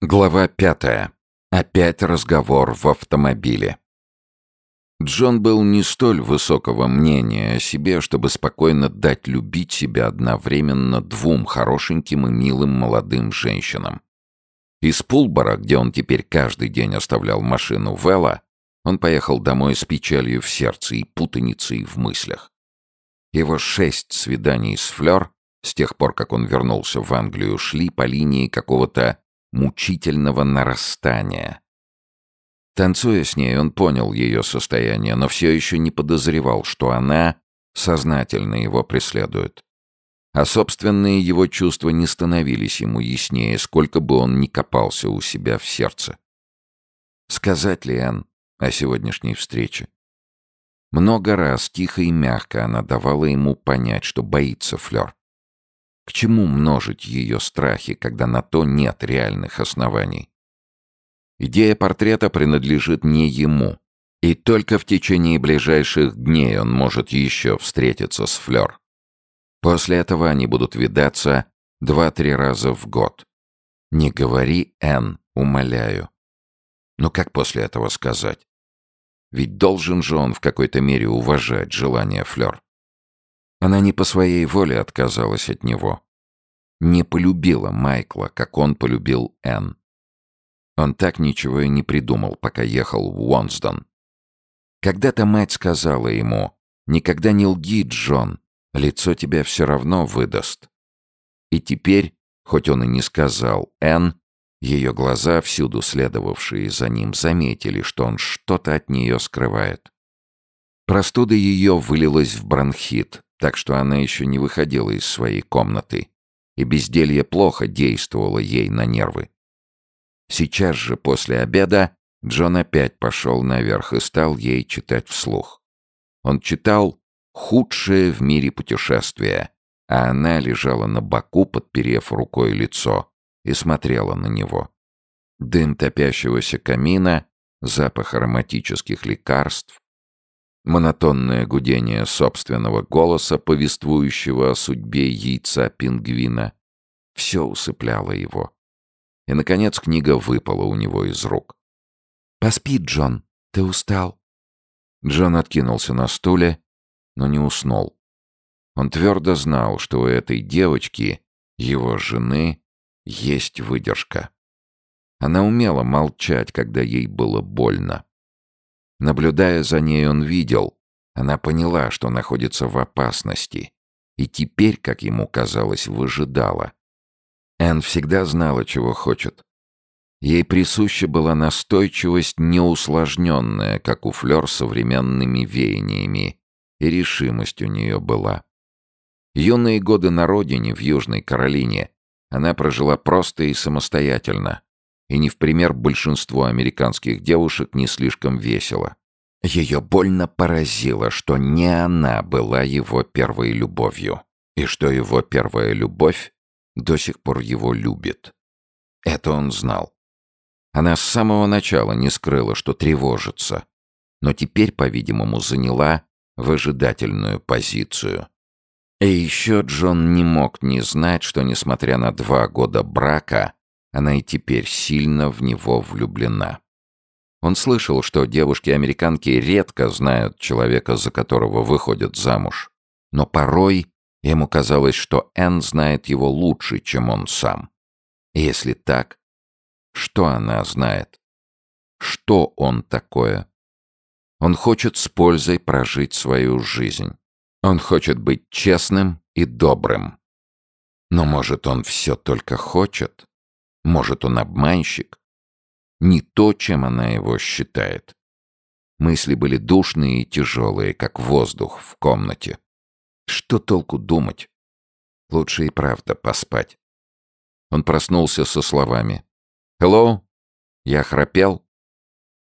Глава пятая. Опять разговор в автомобиле. Джон был не столь высокого мнения о себе, чтобы спокойно дать любить себя одновременно двум хорошеньким и милым молодым женщинам. Из Пулбора, где он теперь каждый день оставлял машину Вэлла, он поехал домой с печалью в сердце и путаницей в мыслях. Его шесть свиданий с Флёр, с тех пор, как он вернулся в Англию, шли по линии какого-то мучительного нарастания. Танцуя с ней, он понял ее состояние, но все еще не подозревал, что она сознательно его преследует. А собственные его чувства не становились ему яснее, сколько бы он ни копался у себя в сердце. Сказать ли Энн о сегодняшней встрече? Много раз, тихо и мягко, она давала ему понять, что боится Флёр. К чему множить ее страхи, когда на то нет реальных оснований? Идея портрета принадлежит не ему. И только в течение ближайших дней он может еще встретиться с Флёр. После этого они будут видаться два-три раза в год. Не говори, Энн, умоляю. Но как после этого сказать? Ведь должен же он в какой-то мере уважать желание Флёр. Она не по своей воле отказалась от него. Не полюбила Майкла, как он полюбил Энн. Он так ничего и не придумал, пока ехал в Уонсдон. Когда-то мать сказала ему, «Никогда не лги, Джон, лицо тебя все равно выдаст». И теперь, хоть он и не сказал Энн, ее глаза, всюду следовавшие за ним, заметили, что он что-то от нее скрывает. Простуда ее вылилась в бронхит, так что она еще не выходила из своей комнаты, и безделье плохо действовало ей на нервы. Сейчас же, после обеда, Джон опять пошел наверх и стал ей читать вслух. Он читал «Худшее в мире путешествие», а она лежала на боку, подперев рукой лицо, и смотрела на него. Дым топящегося камина, запах ароматических лекарств, монотонное гудение собственного голоса, повествующего о судьбе яйца пингвина, все усыпляло его. И, наконец, книга выпала у него из рук. «Поспи, Джон, ты устал». Джон откинулся на стуле, но не уснул. Он твердо знал, что у этой девочки, его жены, есть выдержка. Она умела молчать, когда ей было больно. Наблюдая за ней, он видел. Она поняла, что находится в опасности. И теперь, как ему казалось, выжидала. Энн всегда знала, чего хочет. Ей присуща была настойчивость неусложненная, как у Флёр современными веяниями, и решимость у нее была. Юные годы на родине, в Южной Каролине, она прожила просто и самостоятельно и не в пример большинству американских девушек не слишком весело. Ее больно поразило, что не она была его первой любовью, и что его первая любовь до сих пор его любит. Это он знал. Она с самого начала не скрыла, что тревожится, но теперь, по-видимому, заняла выжидательную позицию. И еще Джон не мог не знать, что, несмотря на два года брака, она и теперь сильно в него влюблена. Он слышал, что девушки-американки редко знают человека, за которого выходят замуж. Но порой ему казалось, что Энн знает его лучше, чем он сам. И если так, что она знает? Что он такое? Он хочет с пользой прожить свою жизнь. Он хочет быть честным и добрым. Но, может, он все только хочет? Может, он обманщик? Не то, чем она его считает. Мысли были душные и тяжелые, как воздух в комнате. Что толку думать? Лучше и правда поспать. Он проснулся со словами. «Hello? Я храпел?»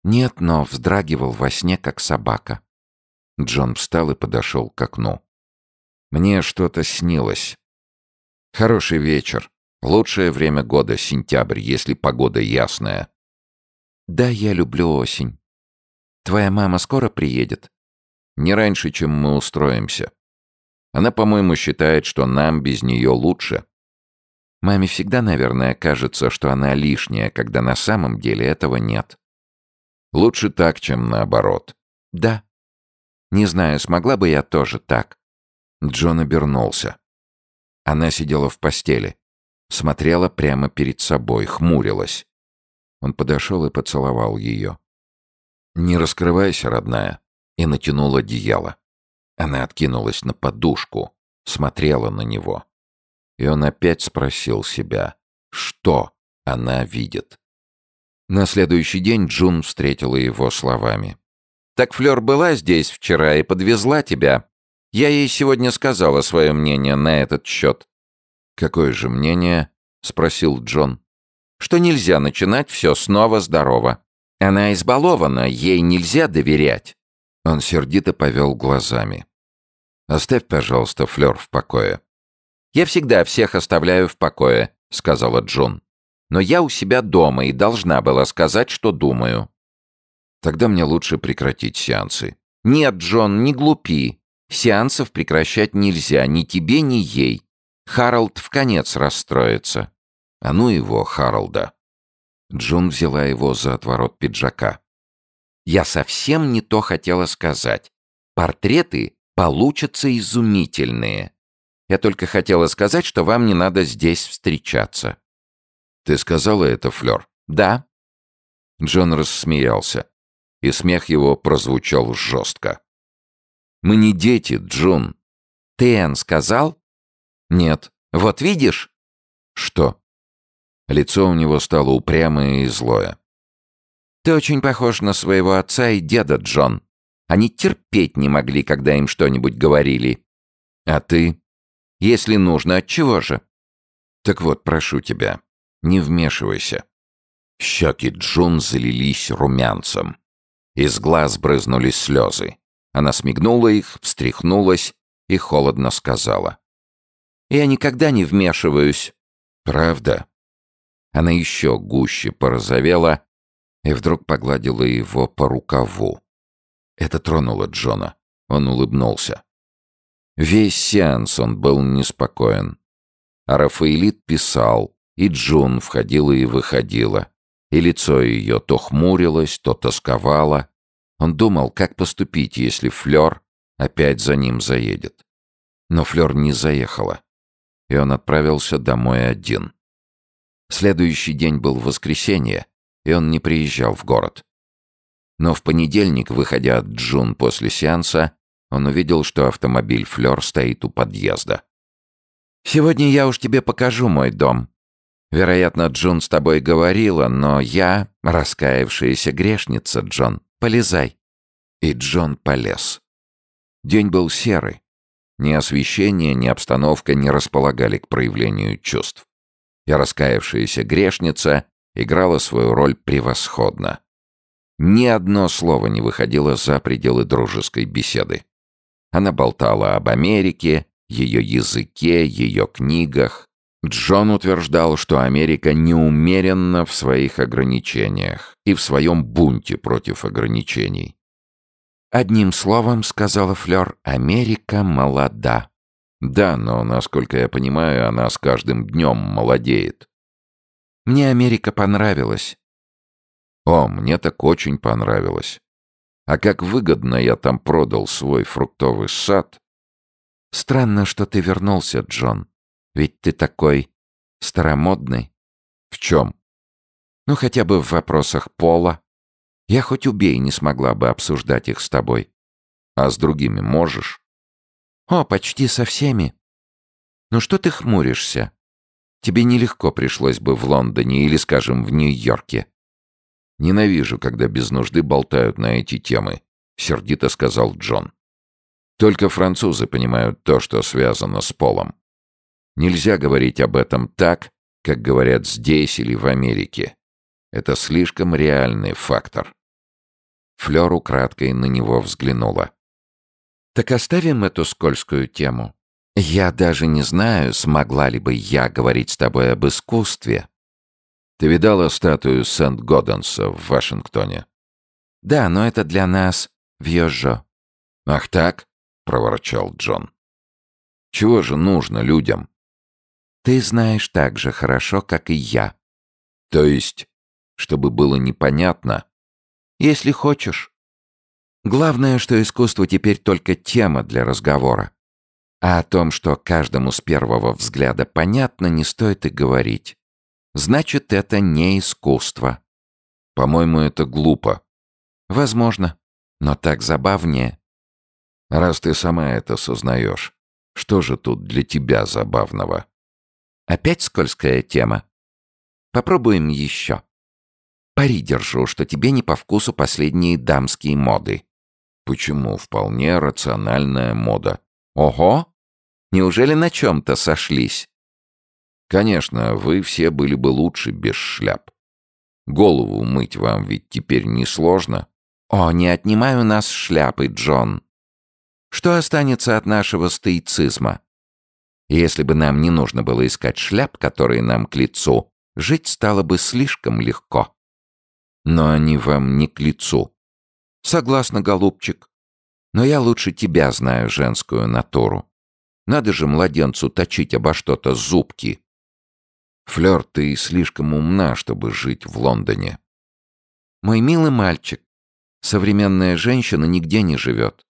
«Нет, но вздрагивал во сне, как собака». Джон встал и подошел к окну. «Мне что-то снилось. Хороший вечер. Лучшее время года — сентябрь, если погода ясная. Да, я люблю осень. Твоя мама скоро приедет? Не раньше, чем мы устроимся. Она, по-моему, считает, что нам без нее лучше. Маме всегда, наверное, кажется, что она лишняя, когда на самом деле этого нет. Лучше так, чем наоборот. Да. Не знаю, смогла бы я тоже так. Джон обернулся. Она сидела в постели, смотрела прямо перед собой, хмурилась. Он подошел и поцеловал ее. «Не раскрывайся, родная», и натянул одеяло. Она откинулась на подушку, смотрела на него. И он опять спросил себя, что она видит. На следующий день Джун встретила его словами. «Так Флёр была здесь вчера и подвезла тебя. Я ей сегодня сказала свое мнение на этот счет». «Какое же мнение?» — спросил Джон. «Что нельзя начинать все снова здорово. Она избалована, ей нельзя доверять». Он сердито повел глазами. «Оставь, пожалуйста, Флёр в покое». «Я всегда всех оставляю в покое», — сказала Джун. «Но я у себя дома и должна была сказать, что думаю». «Тогда мне лучше прекратить сеансы». «Нет, Джон, не глупи. Сеансов прекращать нельзя ни тебе, ни ей. Харалд в конец расстроится». «А ну его, Харалда». Джун взяла его за отворот пиджака. «Я совсем не то хотела сказать. Портреты получатся изумительные. Я только хотела сказать, что вам не надо здесь встречаться». «Ты сказала это, Флёр?» «Да». Джон рассмеялся, и смех его прозвучал жестко. «Мы не дети, Джун». «Ты, Энн, сказал?» «Нет». «Вот видишь?» «Что?» Лицо у него стало упрямое и злое. «Ты очень похож на своего отца и деда, Джон. Они терпеть не могли, когда им что-нибудь говорили. А ты? Если нужно, от чего же? Так вот, прошу тебя, не вмешивайся. Щеки Джун залились румянцем. Из глаз брызнули слезы. Она смигнула их, встряхнулась и холодно сказала. «Я никогда не вмешиваюсь». «Правда?» Она еще гуще порозовела и вдруг погладила его по рукаву. Это тронуло Джона. Он улыбнулся. Весь сеанс он был неспокоен. А Рафаэлит писал, и Джун входила и выходила, и лицо ее то хмурилось, то тосковало. Он думал, как поступить, если Флёр опять за ним заедет. Но Флёр не заехала, и он отправился домой один. Следующий день был воскресенье, и он не приезжал в город. Но в понедельник, выходя от Джун после сеанса, он увидел, что автомобиль Флёр стоит у подъезда. «Сегодня я уж тебе покажу мой дом. Вероятно, Джун с тобой говорила, но я раскаявшаяся грешница, Джон. Полезай». И Джон полез. День был серый. Ни освещение, ни обстановка не располагали к проявлению чувств. И раскаявшаяся грешница играла свою роль превосходно. Ни одно слово не выходило за пределы дружеской беседы. Она болтала об Америке, ее языке, ее книгах. Джон утверждал, что Америка неумеренна в своих ограничениях и в своем бунте против ограничений. «Одним словом, — сказала Флёр, — Америка молода». «Да, но, насколько я понимаю, она с каждым днем молодеет». «Мне Америка понравилась». «О, мне так очень понравилось. А как выгодно я там продал свой фруктовый сад. Странно, что ты вернулся, Джон. Ведь ты такой старомодный. В чем? Ну, хотя бы в вопросах пола. Я хоть убей не смогла бы обсуждать их с тобой. А с другими можешь? О, почти со всеми. Ну что ты хмуришься? Тебе нелегко пришлось бы в Лондоне или, скажем, в Нью-Йорке. Ненавижу, когда без нужды болтают на эти темы», — сердито сказал Джон. «Только французы понимают то, что связано с полом. Нельзя говорить об этом так, как говорят здесь или в Америке. Это слишком реальный фактор». Флёр украдкой на него взглянула. «Так оставим эту скользкую тему. Я даже не знаю, смогла ли бы я говорить с тобой об искусстве, ты видала статую Сент-Годенса в Вашингтоне? Да, но это для нас вьежо. Ах так? проворчал Джон. Чего же нужно людям? Ты знаешь так же хорошо, как и я. То есть, чтобы было непонятно, если хочешь. Главное, что искусство теперь только тема для разговора. А о том, что каждому с первого взгляда понятно, не стоит и говорить. Значит, это не искусство. По-моему, это глупо. Возможно, но так забавнее. Раз ты сама это сознаешь, что же тут для тебя забавного? Опять скользкая тема? Попробуем еще. Пари держу, что тебе не по вкусу последние дамские моды. Почему? Вполне рациональная мода. Ого! Неужели на чем-то сошлись? Конечно, вы все были бы лучше без шляп. Голову мыть вам ведь теперь несложно. О, не отнимай у нас шляпы, Джон. Что останется от нашего стоицизма? Если бы нам не нужно было искать шляп, которые нам к лицу, жить стало бы слишком легко. Но они вам не к лицу. Согласна, голубчик. Но я лучше тебя знаю женскую натуру. Надо же младенцу точить обо что-то зубки. Флёр, ты слишком умна, чтобы жить в Лондоне. Мой милый мальчик, современная женщина нигде не живет.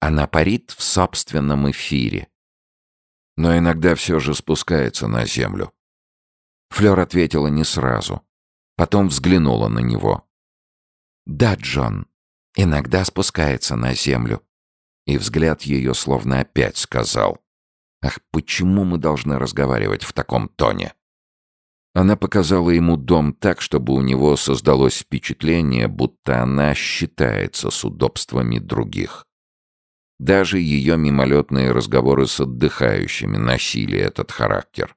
Она парит в собственном эфире. Но иногда все же спускается на землю. Флёр ответила не сразу. Потом взглянула на него. «Да, Джон, иногда спускается на землю». И взгляд ее словно опять сказал. «Ах, почему мы должны разговаривать в таком тоне?» Она показала ему дом так, чтобы у него создалось впечатление, будто она считается с удобствами других. Даже ее мимолетные разговоры с отдыхающими носили этот характер.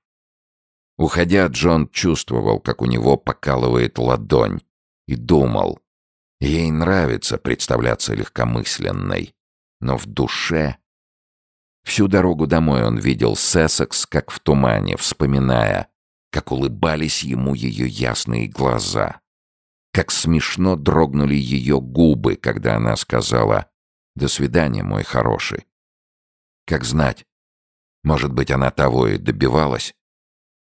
Уходя, Джон чувствовал, как у него покалывает ладонь, и думал, ей нравится представляться легкомысленной, но в душе... Всю дорогу домой он видел Сессекс, как в тумане, вспоминая, как улыбались ему ее ясные глаза, как смешно дрогнули ее губы, когда она сказала «До свидания, мой хороший». Как знать, может быть, она того и добивалась?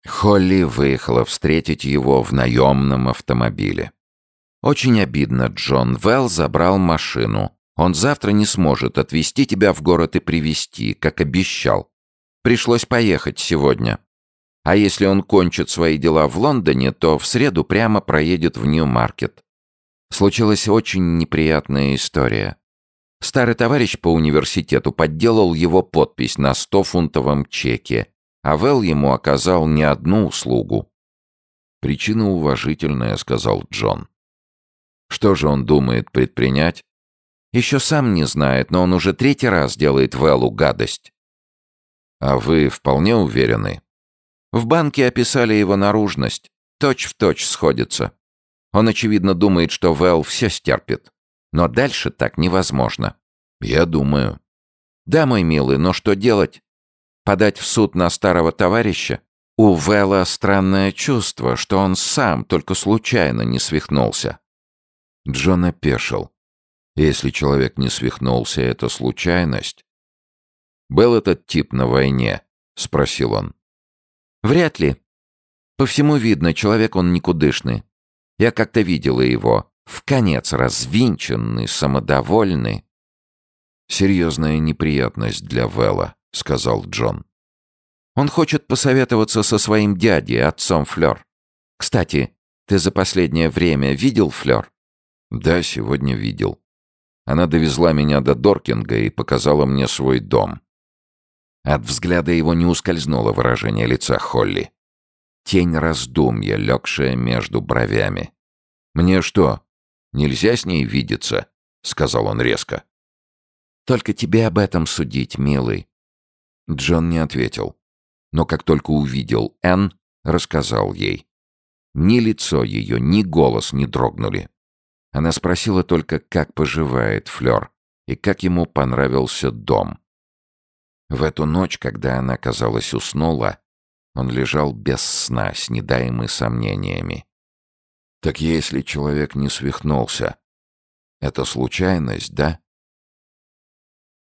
Холли выехала встретить его в наемном автомобиле. «Очень обидно, Джон. Велл забрал машину. Он завтра не сможет отвезти тебя в город и привезти, как обещал. Пришлось поехать сегодня. А если он кончит свои дела в Лондоне, то в среду прямо проедет в Нью-Маркет. Случилась очень неприятная история. Старый товарищ по университету подделал его подпись на 100-фунтовом чеке, а Вэл ему оказал не одну услугу. «Причина уважительная», — сказал Джон. «Что же он думает предпринять?» «Еще сам не знает, но он уже третий раз делает Вэллу гадость». «А вы вполне уверены?» В банке описали его наружность. Точь в точь сходится. Он, очевидно, думает, что Вэл все стерпит. Но дальше так невозможно. Я думаю. Да, мой милый, но что делать? Подать в суд на старого товарища? У Вэлла странное чувство, что он сам только случайно не свихнулся. Джон опешил. Если человек не свихнулся, это случайность. «Был этот тип на войне?» — спросил он. «Вряд ли. По всему видно, человек он никудышный. Я как-то видела его. В конец развинченный, самодовольный. Серьезная неприятность для Вэлла. — сказал Джон. «Он хочет посоветоваться со своим дядей, отцом Флёр. Кстати, ты за последнее время видел Флёр?» «Да, сегодня видел. Она довезла меня до Доркинга и показала мне свой дом». От взгляда его не ускользнуло выражение лица Холли. Тень раздумья, легшая между бровями. «Мне что, нельзя с ней видеться?» — сказал он резко. «Только тебе об этом судить, милый. Джон не ответил. Но как только увидел Энн, рассказал ей. Ни лицо ее, ни голос не дрогнули. Она спросила только, как поживает Флёр и как ему понравился дом. В эту ночь, когда она, казалось, уснула, он лежал без сна, с недаемыми сомнениями. Так если человек не свихнулся, это случайность, да?